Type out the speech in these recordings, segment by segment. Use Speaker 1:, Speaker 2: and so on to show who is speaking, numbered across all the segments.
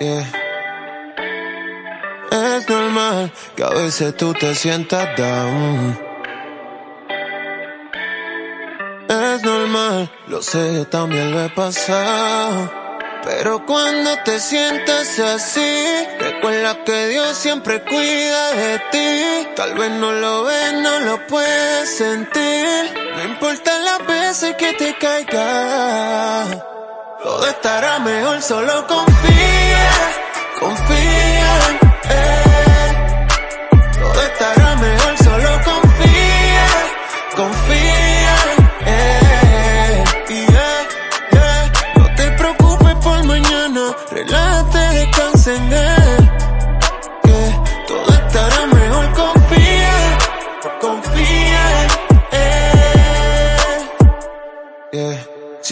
Speaker 1: Es normal que a veces tú te sientas down. Es normal, lo sé, yo también lo he pasado. Pero cuando te sientas así, recuerda que Dios siempre cuida de ti. Tal vez no lo ves, no lo puedes sentir. No importa las veces que te caiga, todo estará mejor, solo confía, confía. Eh. Todo estará mejor, solo confía, confía. Eh. Yeah, yeah. No te preocupes por mañana, relájate, descansa en él.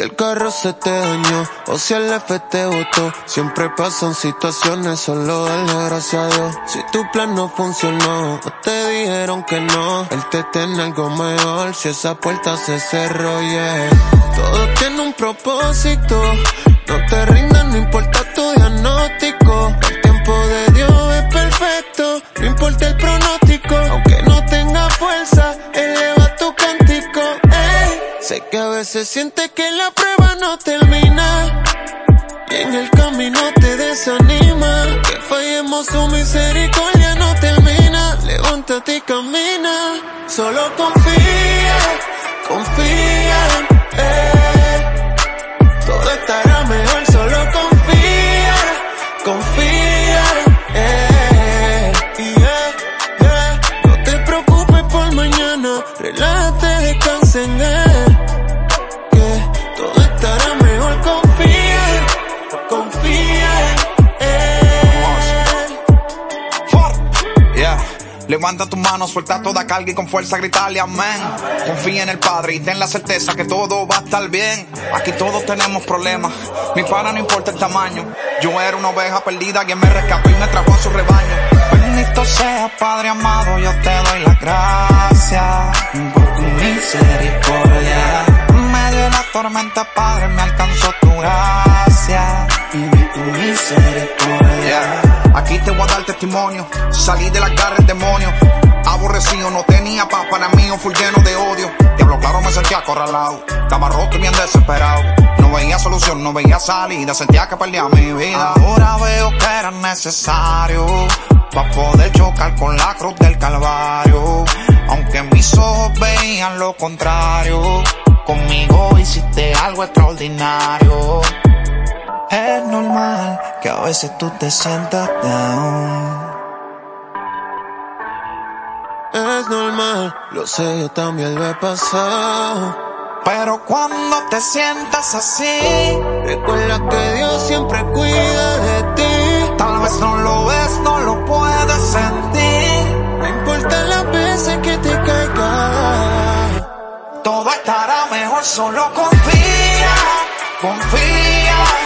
Speaker 1: El carro se te dañó o si el F te botó, siempre pasan situaciones, solo dale gracias a Dios. Si tu plan no funcionó o te dijeron que no, él te tiene algo mejor si esa puerta se cerró. Todo tiene un propósito, no te rindas, no importa tu diagnóstico. El tiempo de Dios es perfecto, no importa el pronóstico, aunque no tenga fuerza, Sé que a veces sientes que la prueba no termina. Y en el camino te desanima. Que fallemos su misericordia no termina. Levántate y camina. Solo confía, confía. Eh. Todo estará mejor, solo confía, confía. Eh. Yeah, yeah. No te preocupes por mañana.
Speaker 2: Levanta tu mano, suelta toda carga y con fuerza gritarle amén. Confía en el Padre y ten la certeza que todo va a estar bien. Aquí todos tenemos problemas, mi pana no importa el tamaño. Yo era una oveja perdida, quien me rescató y me trajo a su rebaño. Bendito sea Padre amado, yo te doy las gracias por tu misericordia. En medio de la tormenta, Padre, me alcanzó tu gracia salí de las garras del demonio. Aborrecido, no tenía paz para mí, un full lleno de odio. Diablo claro me sentía acorralado, estaba roto y bien desesperado. No veía solución, no veía salida, sentía que perdía mi vida. Ahora veo que era necesario para poder chocar con la cruz del Calvario. Aunque mis ojos veían lo contrario, conmigo hiciste algo extraordinario. Es normal que a veces tú te sientas down.
Speaker 1: Es normal, lo sé, yo también lo he pasado.
Speaker 2: Pero cuando te sientas así,
Speaker 1: Recuerda que Dios siempre cuida de ti.
Speaker 2: tal vez no lo ves, no lo puedes sentir.
Speaker 1: No importa las veces que te caiga.
Speaker 2: Todo estará mejor, solo confía, confía